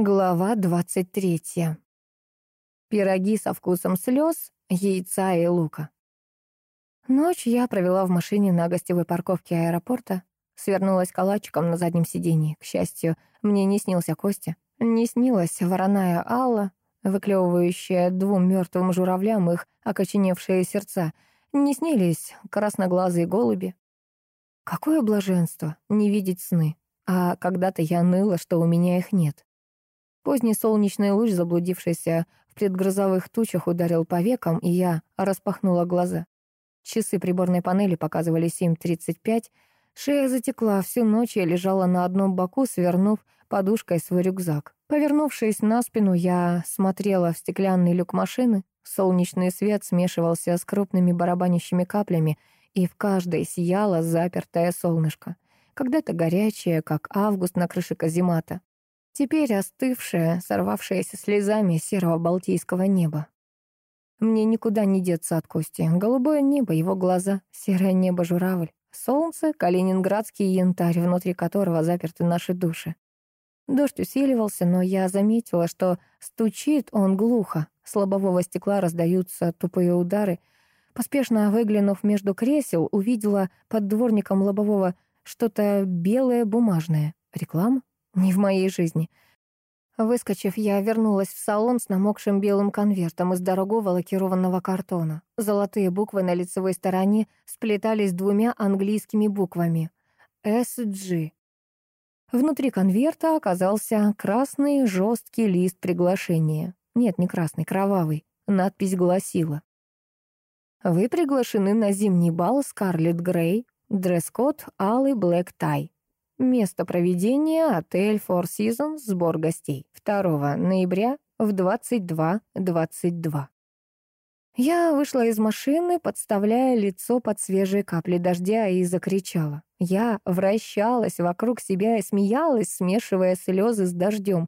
Глава 23. Пироги со вкусом слез, яйца и лука. Ночь я провела в машине на гостевой парковке аэропорта. Свернулась калачиком на заднем сиденье. К счастью, мне не снился Костя. Не снилась вороная Алла, выклевывающая двум мертвым журавлям их окоченевшие сердца. Не снились красноглазые голуби. Какое блаженство не видеть сны. А когда-то я ныла, что у меня их нет. Поздний солнечный луч, заблудившийся в предгрозовых тучах, ударил по векам, и я распахнула глаза. Часы приборной панели показывали 7.35. Шея затекла, всю ночь я лежала на одном боку, свернув подушкой свой рюкзак. Повернувшись на спину, я смотрела в стеклянный люк машины. Солнечный свет смешивался с крупными барабанящими каплями, и в каждой сияло запертое солнышко. Когда-то горячее, как август на крыше каземата теперь остывшее, сорвавшееся слезами серого балтийского неба. Мне никуда не деться от Кости. Голубое небо, его глаза, серое небо журавль, солнце, калининградский янтарь, внутри которого заперты наши души. Дождь усиливался, но я заметила, что стучит он глухо. С лобового стекла раздаются тупые удары. Поспешно выглянув между кресел, увидела под дворником лобового что-то белое бумажное. Реклама? Не в моей жизни. Выскочив, я вернулась в салон с намокшим белым конвертом из дорогого лакированного картона. Золотые буквы на лицевой стороне сплетались двумя английскими буквами. SG. Внутри конверта оказался красный жесткий лист приглашения. Нет, не красный, кровавый. Надпись гласила. «Вы приглашены на зимний бал Скарлетт Грей, дресс-код алый блэк-тай. Место проведения — отель Four Seasons, сбор гостей. 2 ноября в 22.22. .22. Я вышла из машины, подставляя лицо под свежие капли дождя и закричала. Я вращалась вокруг себя и смеялась, смешивая слезы с дождем.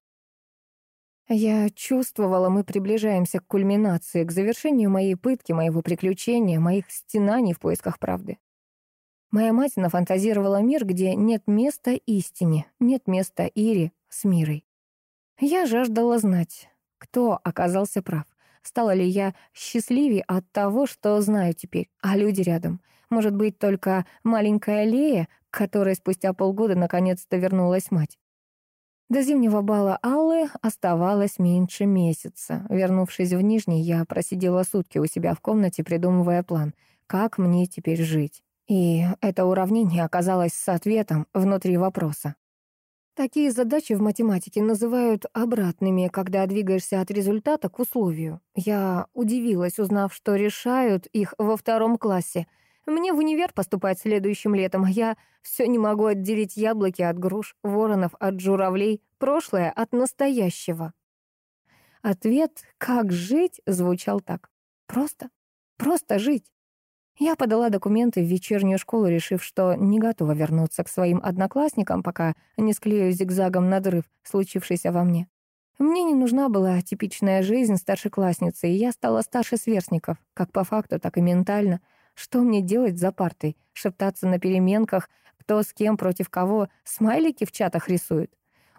Я чувствовала, мы приближаемся к кульминации, к завершению моей пытки, моего приключения, моих стенаний в поисках правды. Моя мать нафантазировала мир, где нет места истине, нет места Ире с мирой. Я жаждала знать, кто оказался прав. Стала ли я счастливее от того, что знаю теперь, а люди рядом? Может быть, только маленькая Лея, к которой спустя полгода наконец-то вернулась мать. До зимнего бала Аллы оставалось меньше месяца. Вернувшись в Нижний, я просидела сутки у себя в комнате, придумывая план, как мне теперь жить. И это уравнение оказалось с ответом внутри вопроса. Такие задачи в математике называют обратными, когда двигаешься от результата к условию. Я удивилась, узнав, что решают их во втором классе. Мне в универ поступать следующим летом. Я все не могу отделить яблоки от груш, воронов от журавлей, прошлое от настоящего. Ответ «как жить» звучал так. Просто, просто жить. Я подала документы в вечернюю школу, решив, что не готова вернуться к своим одноклассникам, пока не склею зигзагом надрыв, случившийся во мне. Мне не нужна была типичная жизнь старшеклассницы, и я стала старше сверстников, как по факту, так и ментально. Что мне делать за партой? Шептаться на переменках, кто с кем против кого, смайлики в чатах рисует?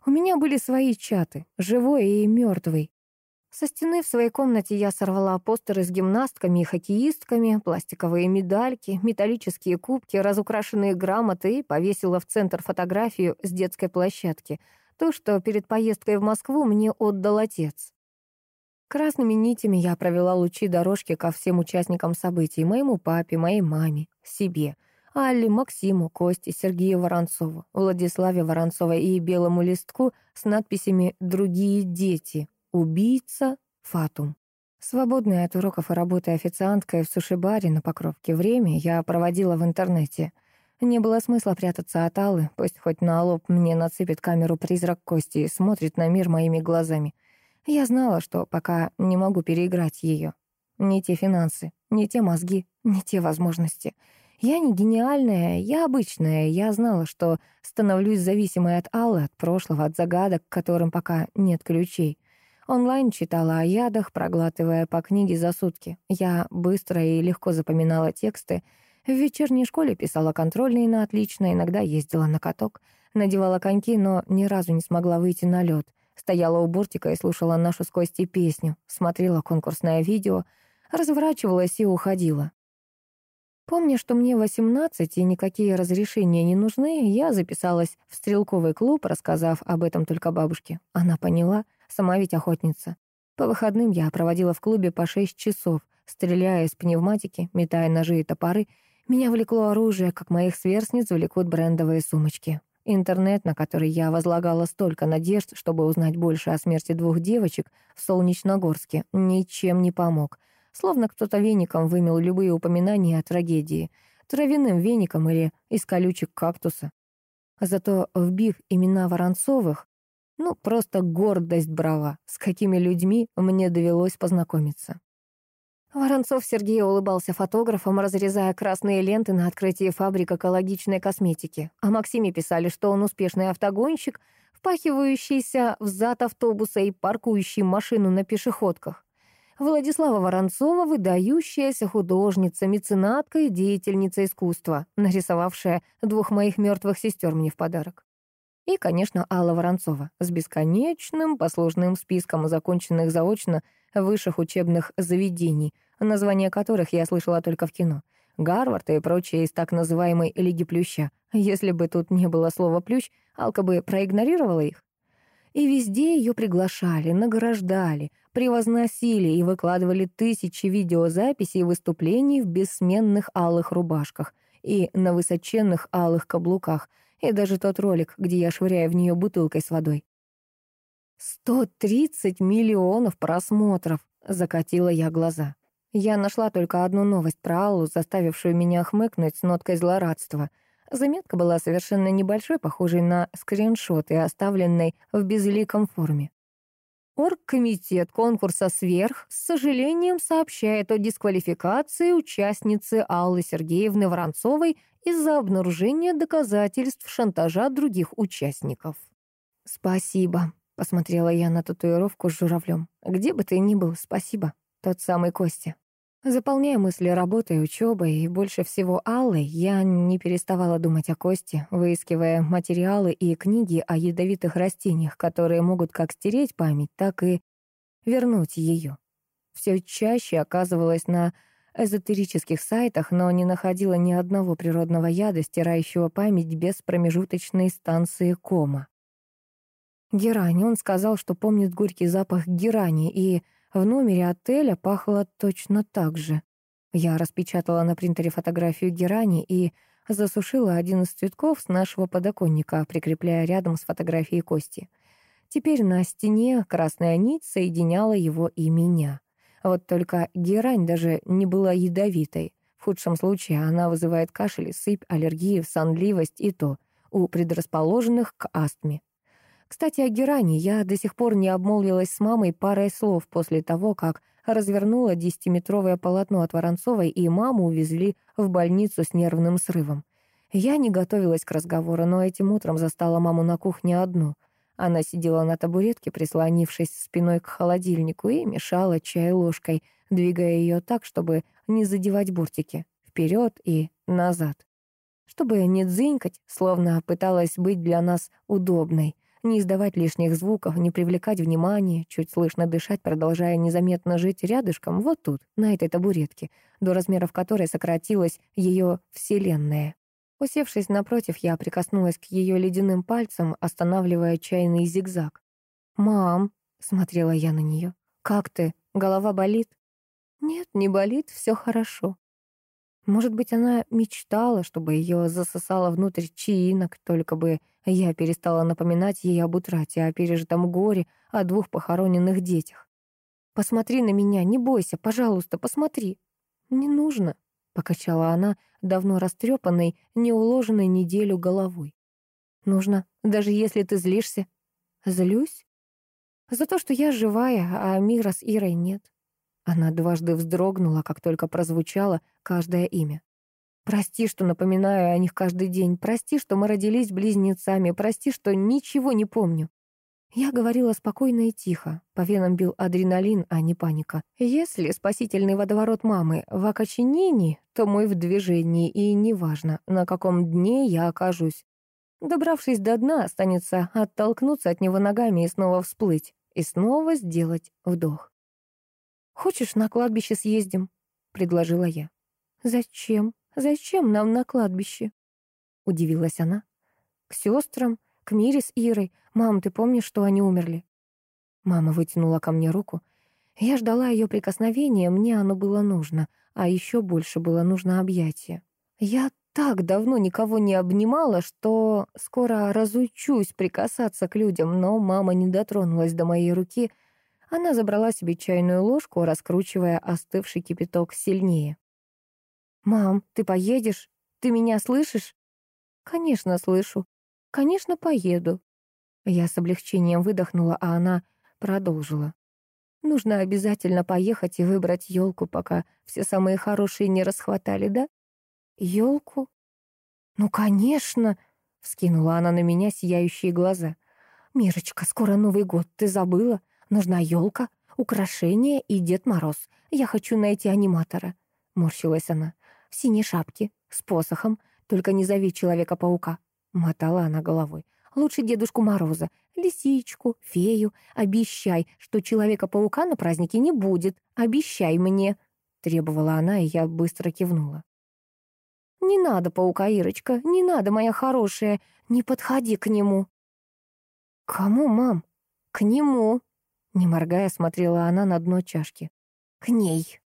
У меня были свои чаты, живой и мертвый. Со стены в своей комнате я сорвала постеры с гимнастками и хоккеистками, пластиковые медальки, металлические кубки, разукрашенные грамоты и повесила в центр фотографию с детской площадки, то, что перед поездкой в Москву мне отдал отец. Красными нитями я провела лучи дорожки ко всем участникам событий, моему папе, моей маме, себе, Алле, Максиму, Косте, Сергею Воронцову, Владиславе Воронцовой и белому листку с надписями «Другие дети», Убийца Фатум. Свободное от уроков и работы официанткой в суши-баре на Покровке время я проводила в интернете. Не было смысла прятаться от Аллы, пусть хоть на лоб мне нацепит камеру призрак Кости и смотрит на мир моими глазами. Я знала, что пока не могу переиграть ее. Не те финансы, не те мозги, не те возможности. Я не гениальная, я обычная. Я знала, что становлюсь зависимой от Аллы, от прошлого, от загадок, к которым пока нет ключей. Онлайн читала о ядах, проглатывая по книге за сутки. Я быстро и легко запоминала тексты. В вечерней школе писала контрольные на отлично, иногда ездила на каток. Надевала коньки, но ни разу не смогла выйти на лед. Стояла у бортика и слушала нашу с Костей песню, смотрела конкурсное видео, разворачивалась и уходила. Помня, что мне 18 и никакие разрешения не нужны, я записалась в стрелковый клуб, рассказав об этом только бабушке. Она поняла, сама ведь охотница. По выходным я проводила в клубе по 6 часов, стреляя из пневматики, метая ножи и топоры. Меня влекло оружие, как моих сверстниц влекут брендовые сумочки. Интернет, на который я возлагала столько надежд, чтобы узнать больше о смерти двух девочек в Солнечногорске, ничем не помог. Словно кто-то веником вымел любые упоминания о трагедии. Травяным веником или из колючек кактуса. Зато, вбив имена Воронцовых, ну, просто гордость брала, с какими людьми мне довелось познакомиться. Воронцов Сергей улыбался фотографом, разрезая красные ленты на открытии фабрик экологичной косметики. О Максиме писали, что он успешный автогонщик, впахивающийся в зад автобуса и паркующий машину на пешеходках. Владислава Воронцова — выдающаяся художница, меценатка и деятельница искусства, нарисовавшая двух моих мертвых сестер мне в подарок. И, конечно, Алла Воронцова с бесконечным послужным списком законченных заочно высших учебных заведений, названия которых я слышала только в кино. Гарвард и прочие из так называемой Лиги Плюща. Если бы тут не было слова «плющ», Алка бы проигнорировала их. И везде ее приглашали, награждали, превозносили и выкладывали тысячи видеозаписей выступлений в бессменных алых рубашках и на высоченных алых каблуках, и даже тот ролик, где я швыряю в нее бутылкой с водой. «Сто тридцать миллионов просмотров!» — закатила я глаза. Я нашла только одну новость про Аллу, заставившую меня хмыкнуть с ноткой злорадства. Заметка была совершенно небольшой, похожей на скриншот и оставленной в безликом форме. Оргкомитет конкурса «Сверх» с сожалением сообщает о дисквалификации участницы Аллы Сергеевны Воронцовой из-за обнаружения доказательств шантажа других участников. «Спасибо», — посмотрела я на татуировку с журавлем. «Где бы ты ни был, спасибо. Тот самый Костя». Заполняя мысли работой, учебой и больше всего Аллой, я не переставала думать о Косте, выискивая материалы и книги о ядовитых растениях, которые могут как стереть память, так и вернуть ее. Все чаще оказывалась на эзотерических сайтах, но не находила ни одного природного яда, стирающего память без промежуточной станции кома. Герань, он сказал, что помнит горький запах герани и в номере отеля пахло точно так же. Я распечатала на принтере фотографию герани и засушила один из цветков с нашего подоконника, прикрепляя рядом с фотографией Кости. Теперь на стене красная нить соединяла его и меня. Вот только герань даже не была ядовитой. В худшем случае она вызывает кашель, сыпь, аллергию, сонливость и то у предрасположенных к астме. Кстати, о Геране я до сих пор не обмолвилась с мамой парой слов после того, как развернула десятиметровое полотно от Воронцовой, и маму увезли в больницу с нервным срывом. Я не готовилась к разговору, но этим утром застала маму на кухне одну. Она сидела на табуретке, прислонившись спиной к холодильнику, и мешала чай ложкой, двигая ее так, чтобы не задевать бортики, вперед и назад. Чтобы не дзынькать, словно пыталась быть для нас удобной не издавать лишних звуков, не привлекать внимания, чуть слышно дышать, продолжая незаметно жить рядышком, вот тут, на этой табуретке, до размеров которой сократилась ее вселенная. Усевшись напротив, я прикоснулась к ее ледяным пальцам, останавливая чайный зигзаг. «Мам», — смотрела я на нее, — «как ты? Голова болит?» «Нет, не болит, все хорошо». Может быть, она мечтала, чтобы ее засосало внутрь чаинок, только бы я перестала напоминать ей об утрате, о пережитом горе, о двух похороненных детях. «Посмотри на меня, не бойся, пожалуйста, посмотри». «Не нужно», — покачала она, давно растрепанной, неуложенной неделю головой. «Нужно, даже если ты злишься». «Злюсь?» «За то, что я живая, а мира с Ирой нет». Она дважды вздрогнула, как только прозвучало каждое имя. «Прости, что напоминаю о них каждый день. Прости, что мы родились близнецами. Прости, что ничего не помню». Я говорила спокойно и тихо. По венам бил адреналин, а не паника. Если спасительный водоворот мамы в окоченении, то мой в движении, и неважно, на каком дне я окажусь. Добравшись до дна, останется оттолкнуться от него ногами и снова всплыть, и снова сделать вдох. «Хочешь, на кладбище съездим?» — предложила я. «Зачем? Зачем нам на кладбище?» — удивилась она. «К сестрам, к Мире с Ирой. Мам, ты помнишь, что они умерли?» Мама вытянула ко мне руку. Я ждала ее прикосновения, мне оно было нужно, а еще больше было нужно объятие. Я так давно никого не обнимала, что скоро разучусь прикасаться к людям, но мама не дотронулась до моей руки. Она забрала себе чайную ложку, раскручивая остывший кипяток сильнее. «Мам, ты поедешь? Ты меня слышишь?» «Конечно, слышу. Конечно, поеду». Я с облегчением выдохнула, а она продолжила. «Нужно обязательно поехать и выбрать елку, пока все самые хорошие не расхватали, да?» Елку? Ну, конечно, вскинула она на меня сияющие глаза. Мирочка, скоро Новый год, ты забыла? Нужна елка, украшения и Дед Мороз. Я хочу найти аниматора. Морщилась она. В синей шапке, с посохом. Только не зови Человека-паука. Мотала она головой. Лучше Дедушку Мороза, лисичку, фею. Обещай, что Человека-паука на празднике не будет. Обещай мне. Требовала она, и я быстро кивнула. «Не надо, паука Ирочка, не надо, моя хорошая, не подходи к нему». «Кому, мам?» «К нему», — не моргая смотрела она на дно чашки. «К ней».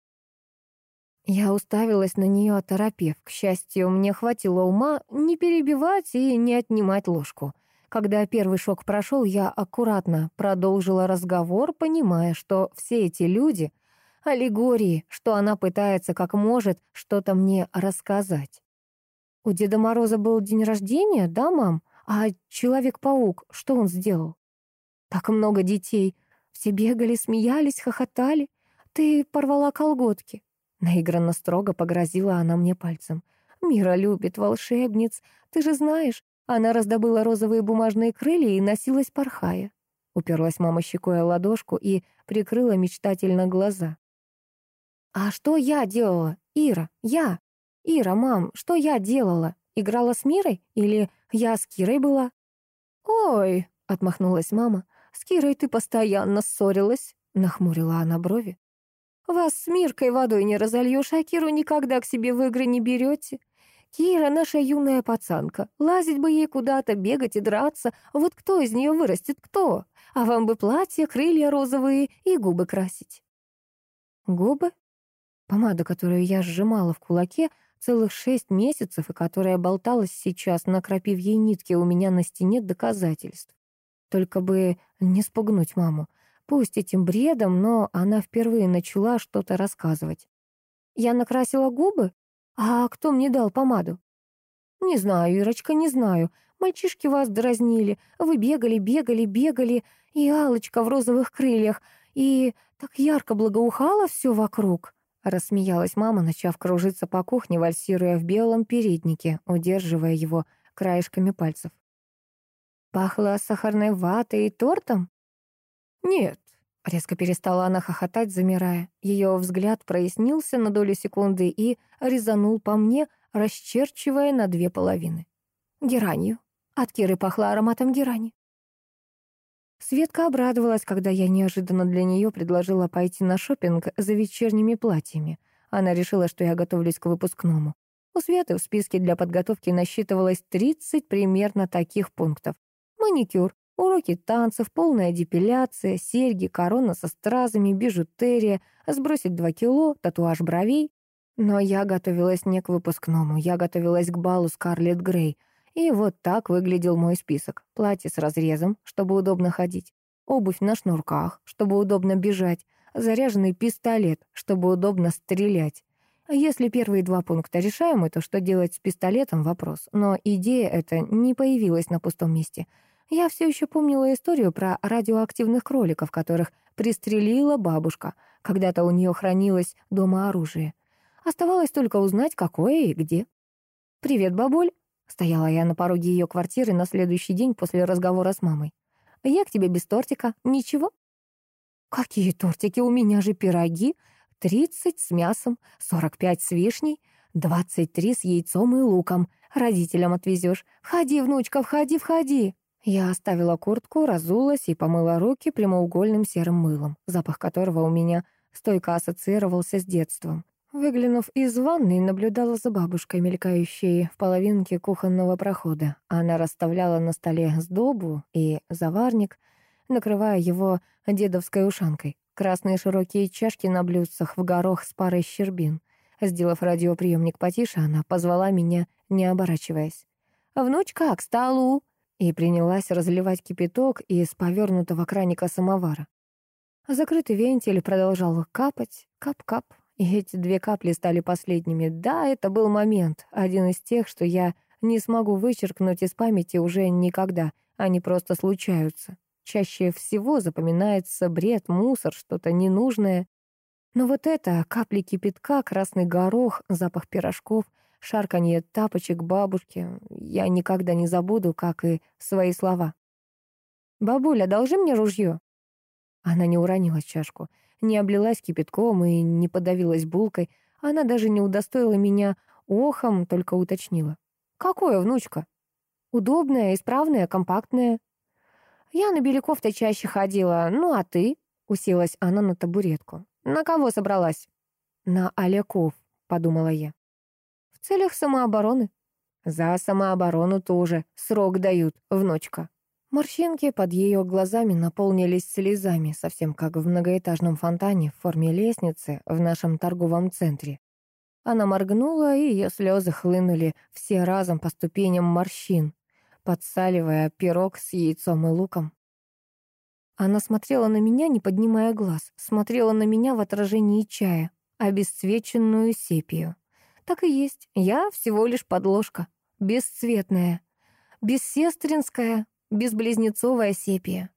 Я уставилась на нее, оторопев. К счастью, мне хватило ума не перебивать и не отнимать ложку. Когда первый шок прошел, я аккуратно продолжила разговор, понимая, что все эти люди — аллегории, что она пытается как может что-то мне рассказать. У Деда Мороза был день рождения, да, мам? А Человек-паук, что он сделал? Так много детей. Все бегали, смеялись, хохотали. Ты порвала колготки. Наигранно строго погрозила она мне пальцем. Мира любит волшебниц. Ты же знаешь, она раздобыла розовые бумажные крылья и носилась порхая. Уперлась мама щекой о ладошку и прикрыла мечтательно глаза. «А что я делала? Ира, я!» «Ира, мам, что я делала? Играла с Мирой? Или я с Кирой была?» «Ой», — отмахнулась мама, — «с Кирой ты постоянно ссорилась», — нахмурила она брови. «Вас с Миркой водой не разольешь, а Киру никогда к себе в игры не берете. Кира наша юная пацанка, лазить бы ей куда-то, бегать и драться, вот кто из нее вырастет, кто? А вам бы платья, крылья розовые и губы красить». «Губы?» Помада, которую я сжимала в кулаке, — целых шесть месяцев, и которая болталась сейчас на крапивьей нитке у меня на стене доказательств. Только бы не спугнуть маму. Пусть этим бредом, но она впервые начала что-то рассказывать. Я накрасила губы? А кто мне дал помаду? Не знаю, Ирочка, не знаю. Мальчишки вас дразнили. Вы бегали, бегали, бегали. И алочка в розовых крыльях. И так ярко благоухало все вокруг. Рассмеялась мама, начав кружиться по кухне, вальсируя в белом переднике, удерживая его краешками пальцев. «Пахло сахарной ватой и тортом?» «Нет», — резко перестала она хохотать, замирая. Ее взгляд прояснился на долю секунды и резанул по мне, расчерчивая на две половины. «Геранью. От Киры пахло ароматом герани». Светка обрадовалась, когда я неожиданно для нее предложила пойти на шопинг за вечерними платьями. Она решила, что я готовлюсь к выпускному. У Светы в списке для подготовки насчитывалось 30 примерно таких пунктов. Маникюр, уроки танцев, полная депиляция, серьги, корона со стразами, бижутерия, сбросить 2 кило, татуаж бровей. Но я готовилась не к выпускному, я готовилась к балу Скарлетт Грей — и вот так выглядел мой список. Платье с разрезом, чтобы удобно ходить. Обувь на шнурках, чтобы удобно бежать. Заряженный пистолет, чтобы удобно стрелять. Если первые два пункта решаемы, то что делать с пистолетом — вопрос. Но идея эта не появилась на пустом месте. Я все еще помнила историю про радиоактивных кроликов, которых пристрелила бабушка. Когда-то у нее хранилось дома оружие. Оставалось только узнать, какое и где. «Привет, бабуль!» Стояла я на пороге ее квартиры на следующий день после разговора с мамой. «Я к тебе без тортика. Ничего?» «Какие тортики? У меня же пироги. Тридцать с мясом, сорок пять с вишней, двадцать три с яйцом и луком. Родителям отвезешь. Входи, внучка, входи, входи. Я оставила куртку, разулась и помыла руки прямоугольным серым мылом, запах которого у меня стойко ассоциировался с детством. Выглянув из ванной, наблюдала за бабушкой, мелькающей в половинке кухонного прохода. Она расставляла на столе сдобу и заварник, накрывая его дедовской ушанкой. Красные широкие чашки на блюдцах в горох с парой щербин. Сделав радиоприемник потише, она позвала меня, не оборачиваясь. «Внучка, к столу!» И принялась разливать кипяток из повернутого краника самовара. Закрытый вентиль продолжал капать, кап-кап, и эти две капли стали последними. Да, это был момент, один из тех, что я не смогу вычеркнуть из памяти уже никогда, они просто случаются. Чаще всего запоминается бред, мусор, что-то ненужное. Но вот это, капли кипятка, красный горох, запах пирожков, шарканье тапочек бабушки, я никогда не забуду, как и свои слова. «Бабуля, должи мне ружье?» Она не уронила чашку, не облилась кипятком и не подавилась булкой. Она даже не удостоила меня охом, только уточнила. «Какое, внучка?» «Удобное, исправное, компактное». «Я на Беляков-то чаще ходила, ну а ты?» Уселась она на табуретку. «На кого собралась?» «На Оляков», — подумала я. «В целях самообороны». «За самооборону тоже срок дают, внучка». Морщинки под ее глазами наполнились слезами, совсем как в многоэтажном фонтане в форме лестницы в нашем торговом центре. Она моргнула, и ее слезы хлынули все разом по ступеням морщин, подсаливая пирог с яйцом и луком. Она смотрела на меня, не поднимая глаз, смотрела на меня в отражении чая, обесцвеченную сепию. Так и есть, я всего лишь подложка, бесцветная, бессестринская, безблизнецовая сепия.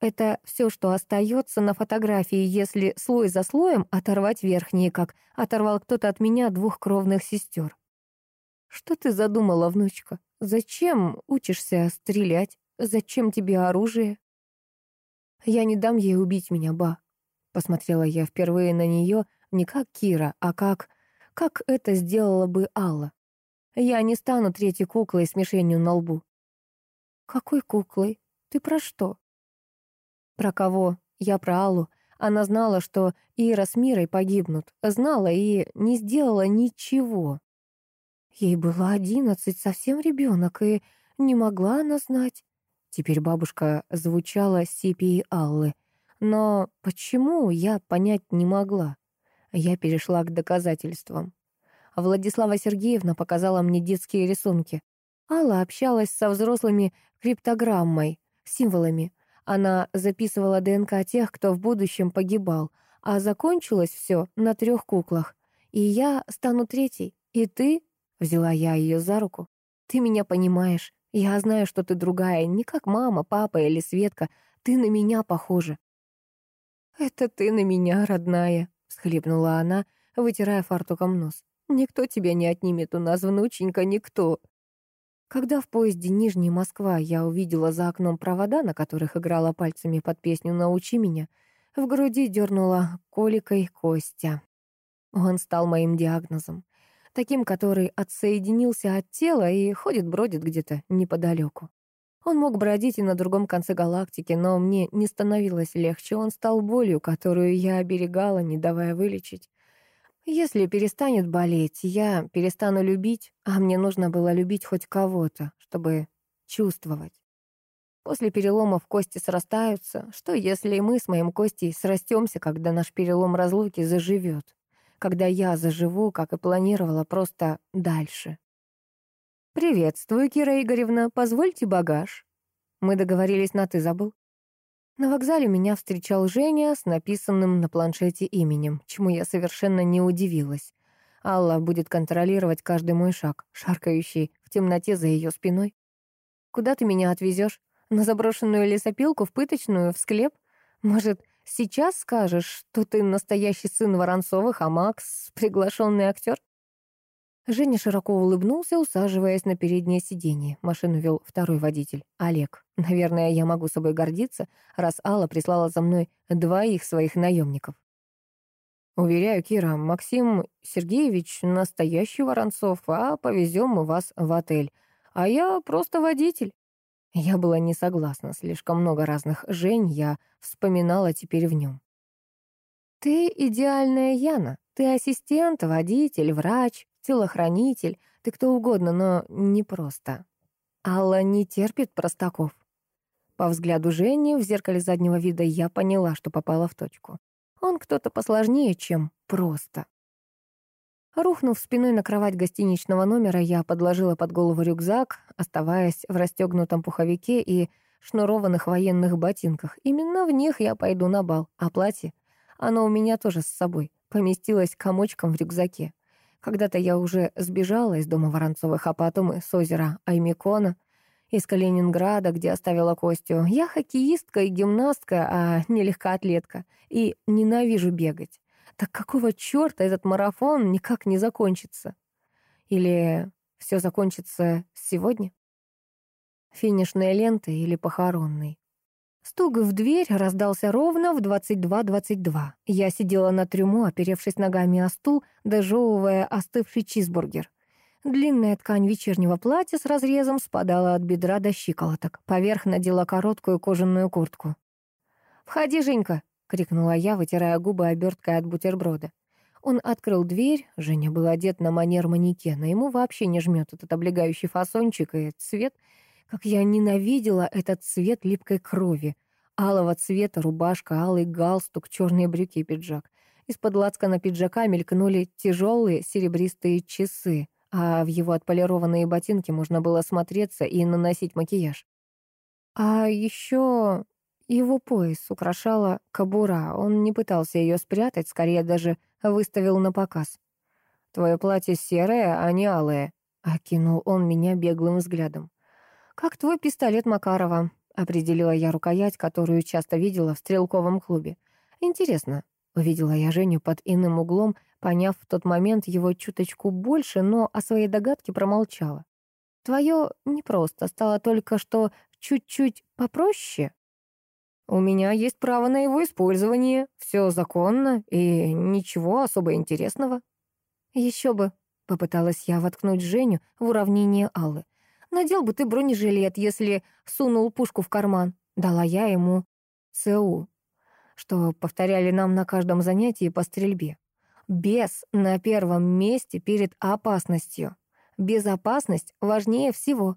Это все, что остается на фотографии, если слой за слоем оторвать верхние, как оторвал кто-то от меня двух кровных сестер. Что ты задумала, внучка? Зачем учишься стрелять? Зачем тебе оружие? Я не дам ей убить меня, ба. Посмотрела я впервые на нее не как Кира, а как... Как это сделала бы Алла. Я не стану третьей куклой с мишенью на лбу. «Какой куклой? Ты про что?» «Про кого? Я про Аллу. Она знала, что Ира с Мирой погибнут. Знала и не сделала ничего. Ей было одиннадцать, совсем ребенок, и не могла она знать. Теперь бабушка звучала сепией Аллы. Но почему, я понять не могла. Я перешла к доказательствам. Владислава Сергеевна показала мне детские рисунки. Алла общалась со взрослыми криптограммой, символами. Она записывала ДНК тех, кто в будущем погибал, а закончилось все на трех куклах. И я стану третьей, и ты, взяла я ее за руку, ты меня понимаешь. Я знаю, что ты другая, не как мама, папа или Светка. Ты на меня похожа. «Это ты на меня, родная», — всхлипнула она, вытирая фартуком нос. «Никто тебя не отнимет у нас, внученька, никто». Когда в поезде Нижний Москва я увидела за окном провода, на которых играла пальцами под песню «Научи меня», в груди дернула коликой Костя. Он стал моим диагнозом, таким, который отсоединился от тела и ходит-бродит где-то неподалеку. Он мог бродить и на другом конце галактики, но мне не становилось легче. Он стал болью, которую я оберегала, не давая вылечить. Если перестанет болеть, я перестану любить, а мне нужно было любить хоть кого-то, чтобы чувствовать. После переломов кости срастаются. Что, если мы с моим Костей срастемся, когда наш перелом разлуки заживет? Когда я заживу, как и планировала, просто дальше. «Приветствую, Кира Игоревна. Позвольте багаж». Мы договорились на «ты» забыл. На вокзале меня встречал Женя с написанным на планшете именем, чему я совершенно не удивилась. Алла будет контролировать каждый мой шаг, шаркающий в темноте за ее спиной. «Куда ты меня отвезешь? На заброшенную лесопилку, в пыточную, в склеп? Может, сейчас скажешь, что ты настоящий сын Воронцовых, а Макс — приглашенный актер?» Женя широко улыбнулся, усаживаясь на переднее сиденье. Машину вел второй водитель, Олег. Наверное, я могу собой гордиться, раз Алла прислала за мной двоих своих наемников. Уверяю, Кира, Максим Сергеевич настоящий Воронцов, а повезем мы вас в отель. А я просто водитель. Я была не согласна, слишком много разных Жень я вспоминала теперь в нем. Ты идеальная Яна. Ты ассистент, водитель, врач, телохранитель. Ты кто угодно, но не просто. Алла не терпит простаков. По взгляду Жени в зеркале заднего вида я поняла, что попала в точку. Он кто-то посложнее, чем просто. Рухнув спиной на кровать гостиничного номера, я подложила под голову рюкзак, оставаясь в расстегнутом пуховике и шнурованных военных ботинках. Именно в них я пойду на бал, а платье, оно у меня тоже с собой, поместилось комочком в рюкзаке. Когда-то я уже сбежала из дома Воронцовых, а потом с озера Аймикона, из Калининграда, где оставила Костю. Я хоккеистка и гимнастка, а не легкоатлетка, и ненавижу бегать. Так какого черта этот марафон никак не закончится? Или все закончится сегодня? Финишная лента или похоронный? Стук в дверь раздался ровно в 22.22. .22. Я сидела на трюму, оперевшись ногами о стул, дожевывая остывший чизбургер. Длинная ткань вечернего платья с разрезом спадала от бедра до щиколоток. Поверх надела короткую кожаную куртку. «Входи, Женька!» крикнула я, вытирая губы оберткой от бутерброда. Он открыл дверь, Женя был одет на манер манекена, ему вообще не жмет этот облегающий фасончик и цвет. Как я ненавидела этот цвет липкой крови. Алого цвета рубашка, алый галстук, черные брюки и пиджак. Из-под на пиджака мелькнули тяжелые серебристые часы, а в его отполированные ботинки можно было смотреться и наносить макияж. А еще его пояс украшала кобура. Он не пытался ее спрятать, скорее даже выставил на показ. «Твое платье серое, а не алое», — окинул он меня беглым взглядом. «Как твой пистолет Макарова», — определила я рукоять, которую часто видела в стрелковом клубе. «Интересно». Увидела я Женю под иным углом, поняв в тот момент его чуточку больше, но о своей догадке промолчала. «Твое непросто, стало только что чуть-чуть попроще?» У меня есть право на его использование. Все законно и ничего особо интересного. Еще бы, попыталась я воткнуть Женю в уравнение Аллы. Надел бы ты бронежилет, если сунул пушку в карман. Дала я ему ЦУ, что повторяли нам на каждом занятии по стрельбе. Без на первом месте перед опасностью. Безопасность важнее всего.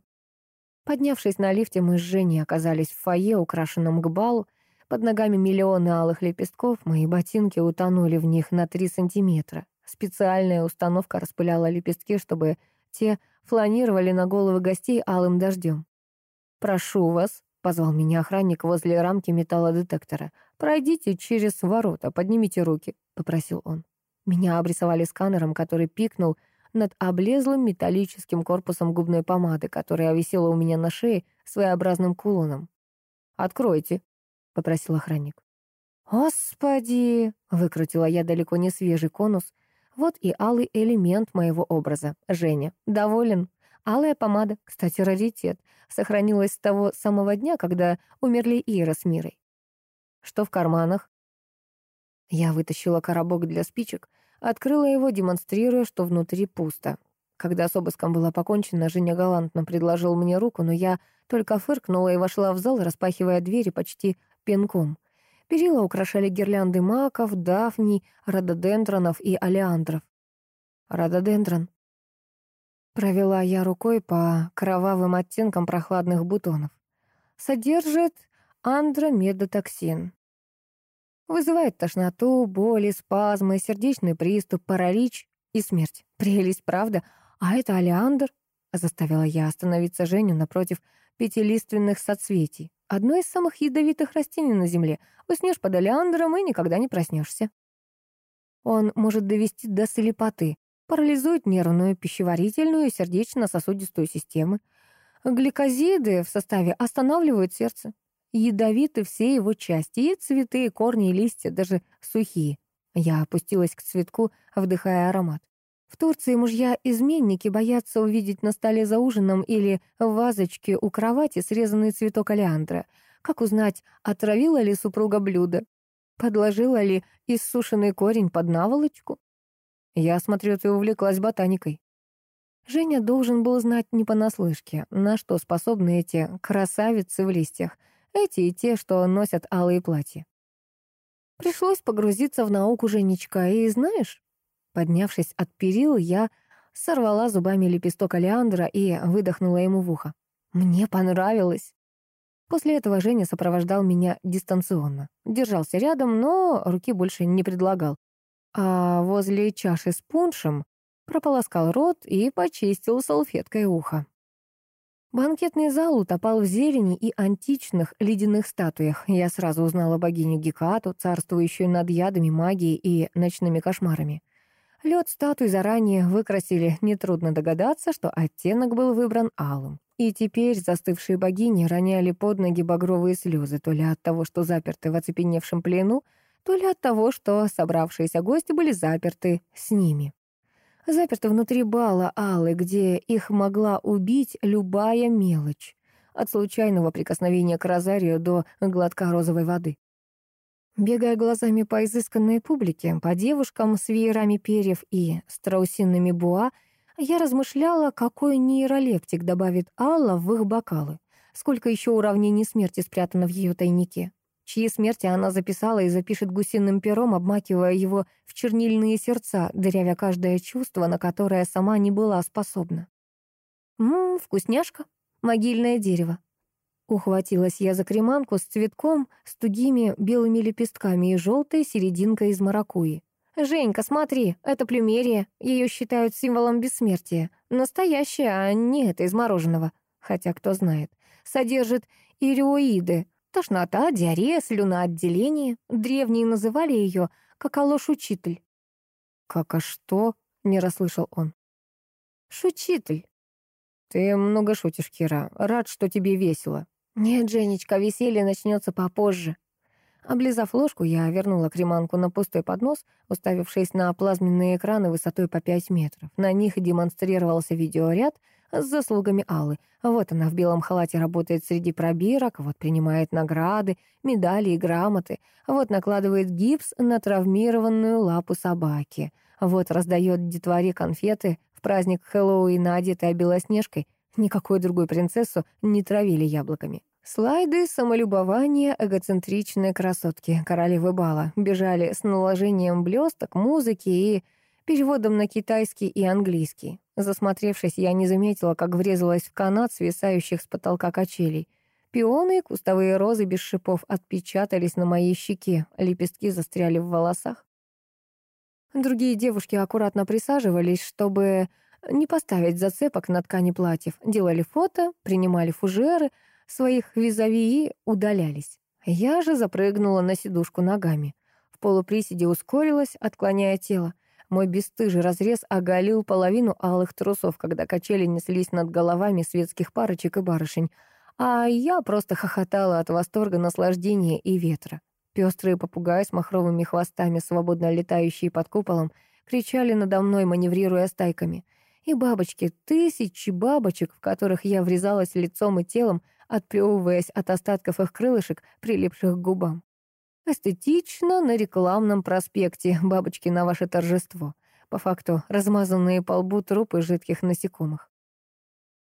Поднявшись на лифте, мы с Женей оказались в фойе, украшенном к балу. Под ногами миллионы алых лепестков, мои ботинки утонули в них на три сантиметра. Специальная установка распыляла лепестки, чтобы те фланировали на головы гостей алым дождем. «Прошу вас», — позвал меня охранник возле рамки металлодетектора. «Пройдите через ворота, поднимите руки», — попросил он. Меня обрисовали сканером, который пикнул — над облезлым металлическим корпусом губной помады, которая висела у меня на шее своеобразным кулоном. «Откройте», — попросил охранник. «Господи!» — выкрутила я далеко не свежий конус. Вот и алый элемент моего образа. Женя. Доволен? Алая помада, кстати, раритет, сохранилась с того самого дня, когда умерли Ира с Мирой. Что в карманах? Я вытащила коробок для спичек, Открыла его, демонстрируя, что внутри пусто. Когда с обыском было покончено, Женя галантно предложил мне руку, но я только фыркнула и вошла в зал, распахивая двери почти пинком. Перила украшали гирлянды маков, дафний, рододендронов и олеандров. Рододендрон. Провела я рукой по кровавым оттенкам прохладных бутонов. Содержит андромедотоксин. Вызывает тошноту, боли, спазмы, сердечный приступ, паралич и смерть. Прелесть, правда? А это олеандр? Заставила я остановиться Женю напротив пятилиственных соцветий. Одно из самых ядовитых растений на Земле. Уснешь под олеандром и никогда не проснешься. Он может довести до слепоты, парализует нервную, пищеварительную и сердечно-сосудистую системы. Гликозиды в составе останавливают сердце. Ядовиты все его части, и цветы, и корни, и листья, даже сухие. Я опустилась к цветку, вдыхая аромат. В Турции мужья-изменники боятся увидеть на столе за ужином или в вазочке у кровати срезанный цветок олеандра. Как узнать, отравила ли супруга блюдо? Подложила ли иссушенный корень под наволочку? Я смотрю, ты увлеклась ботаникой. Женя должен был знать не понаслышке, на что способны эти красавицы в листьях, эти и те, что носят алые платья. Пришлось погрузиться в науку Женечка, и знаешь, поднявшись от перил, я сорвала зубами лепесток олеандра и выдохнула ему в ухо. Мне понравилось. После этого Женя сопровождал меня дистанционно. Держался рядом, но руки больше не предлагал. А возле чаши с пуншем прополоскал рот и почистил салфеткой ухо. Банкетный зал утопал в зелени и античных ледяных статуях. Я сразу узнала богиню Гекату, царствующую над ядами, магией и ночными кошмарами. Лед статуй заранее выкрасили, нетрудно догадаться, что оттенок был выбран алым. И теперь застывшие богини роняли под ноги багровые слезы, то ли от того, что заперты в оцепеневшем плену, то ли от того, что собравшиеся гости были заперты с ними заперты внутри бала Аллы, где их могла убить любая мелочь, от случайного прикосновения к розарию до глотка розовой воды. Бегая глазами по изысканной публике, по девушкам с веерами перьев и страусиными буа, я размышляла, какой нейролептик добавит Алла в их бокалы, сколько еще уравнений смерти спрятано в ее тайнике чьи смерти она записала и запишет гусиным пером, обмакивая его в чернильные сердца, дырявя каждое чувство, на которое сама не была способна. «Ммм, вкусняшка, могильное дерево». Ухватилась я за креманку с цветком, с тугими белыми лепестками и желтой серединкой из маракуи. «Женька, смотри, это плюмерия. Ее считают символом бессмертия. Настоящая, а не это из мороженого. Хотя, кто знает. Содержит ириоиды, Тошнота, диарея, слюноотделение. Древние называли ее какалош-учитель. «Как а что?» — не расслышал он. «Шучитель». «Ты много шутишь, Кира. Рад, что тебе весело». «Нет, Женечка, веселье начнется попозже». Облизав ложку, я вернула креманку на пустой поднос, уставившись на плазменные экраны высотой по 5 метров. На них демонстрировался видеоряд — с заслугами Аллы. Вот она в белом халате работает среди пробирок, вот принимает награды, медали и грамоты, вот накладывает гипс на травмированную лапу собаки, вот раздает детворе конфеты в праздник Хэллоуина, одетая белоснежкой. Никакой другой принцессу не травили яблоками. Слайды самолюбования эгоцентричной красотки королевы бала бежали с наложением блесток, музыки и переводом на китайский и английский. Засмотревшись, я не заметила, как врезалась в канат свисающих с потолка качелей. Пионы и кустовые розы без шипов отпечатались на моей щеке, лепестки застряли в волосах. Другие девушки аккуратно присаживались, чтобы не поставить зацепок на ткани платьев, делали фото, принимали фужеры своих визави и удалялись. Я же запрыгнула на сидушку ногами. В полуприседе ускорилась, отклоняя тело. Мой бесстыжий разрез оголил половину алых трусов, когда качели неслись над головами светских парочек и барышень, а я просто хохотала от восторга, наслаждения и ветра. Пестрые попугаи с махровыми хвостами, свободно летающие под куполом, кричали надо мной, маневрируя стайками. И бабочки, тысячи бабочек, в которых я врезалась лицом и телом, отплевываясь от остатков их крылышек, прилипших к губам. Эстетично на рекламном проспекте «Бабочки на ваше торжество». По факту размазанные по лбу трупы жидких насекомых.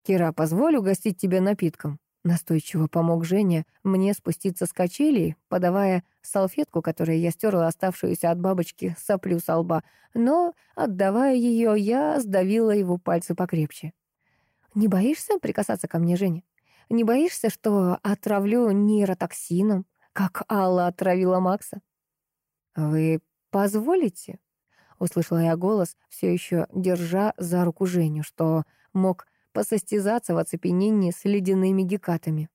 «Кира, позволь угостить тебя напитком?» Настойчиво помог Женя мне спуститься с качелей, подавая салфетку, которой я стерла оставшуюся от бабочки соплю со лба, но, отдавая ее, я сдавила его пальцы покрепче. «Не боишься прикасаться ко мне, Женя? Не боишься, что отравлю нейротоксином? как Алла отравила Макса. «Вы позволите?» — услышала я голос, все еще держа за руку Женю, что мог посостязаться в оцепенении с ледяными гекатами.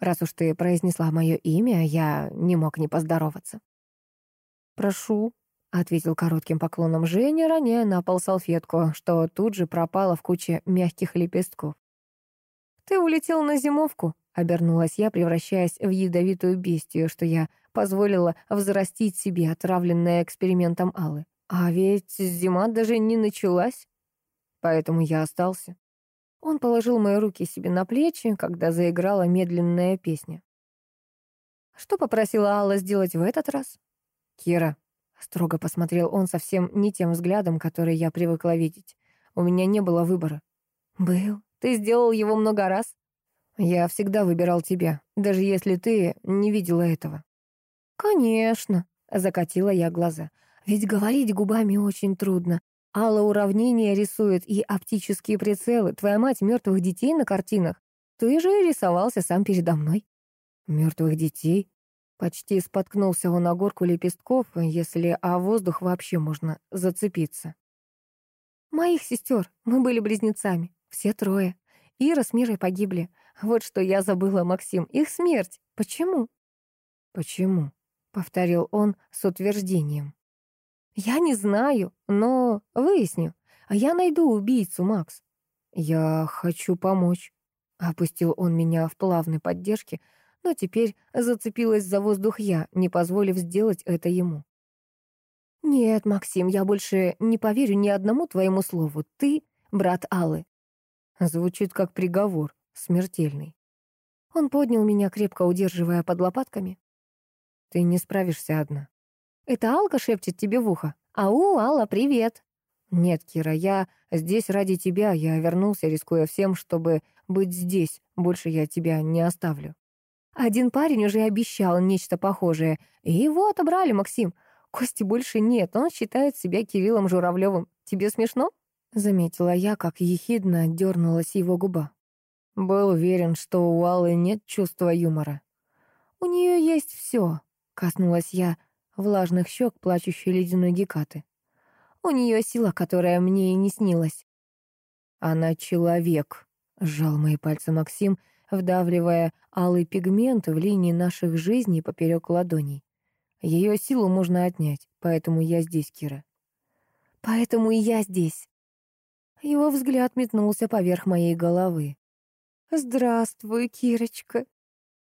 «Раз уж ты произнесла мое имя, я не мог не поздороваться». «Прошу», — ответил коротким поклоном Женя, роняя на пол салфетку, что тут же пропала в куче мягких лепестков. «Ты улетел на зимовку», Обернулась я, превращаясь в ядовитую бестию, что я позволила взрастить себе, отравленная экспериментом Аллы. А ведь зима даже не началась. Поэтому я остался. Он положил мои руки себе на плечи, когда заиграла медленная песня. Что попросила Алла сделать в этот раз? Кира. Строго посмотрел он совсем не тем взглядом, который я привыкла видеть. У меня не было выбора. Был. Ты сделал его много раз. Я всегда выбирал тебя, даже если ты не видела этого. Конечно, закатила я глаза. Ведь говорить губами очень трудно. Алла уравнения рисует и оптические прицелы. Твоя мать мертвых детей на картинах. Ты же рисовался сам передо мной. Мертвых детей? Почти споткнулся он о горку лепестков, если о воздух вообще можно зацепиться. Моих сестер, мы были близнецами, все трое. Ира с Мирой погибли. Вот что я забыла, Максим, их смерть. Почему? Почему? Повторил он с утверждением. Я не знаю, но выясню. Я найду убийцу, Макс. Я хочу помочь. Опустил он меня в плавной поддержке, но теперь зацепилась за воздух я, не позволив сделать это ему. «Нет, Максим, я больше не поверю ни одному твоему слову. Ты — брат Аллы». Звучит как приговор, смертельный. Он поднял меня, крепко удерживая под лопатками. «Ты не справишься одна». «Это Алка шепчет тебе в ухо? Ау, Алла, привет!» «Нет, Кира, я здесь ради тебя. Я вернулся, рискуя всем, чтобы быть здесь. Больше я тебя не оставлю». Один парень уже обещал нечто похожее. И его отобрали, Максим. Кости больше нет, он считает себя Кириллом Журавлевым. Тебе смешно?» Заметила я, как ехидно дернулась его губа. Был уверен, что у Аллы нет чувства юмора. «У нее есть все», — коснулась я влажных щек плачущей ледяной гекаты. «У нее сила, которая мне и не снилась». «Она человек», — сжал мои пальцы Максим, вдавливая алый пигмент в линии наших жизней поперек ладоней. Ее силу можно отнять, поэтому я здесь, Кира. Поэтому и я здесь. Его взгляд метнулся поверх моей головы. «Здравствуй, Кирочка»,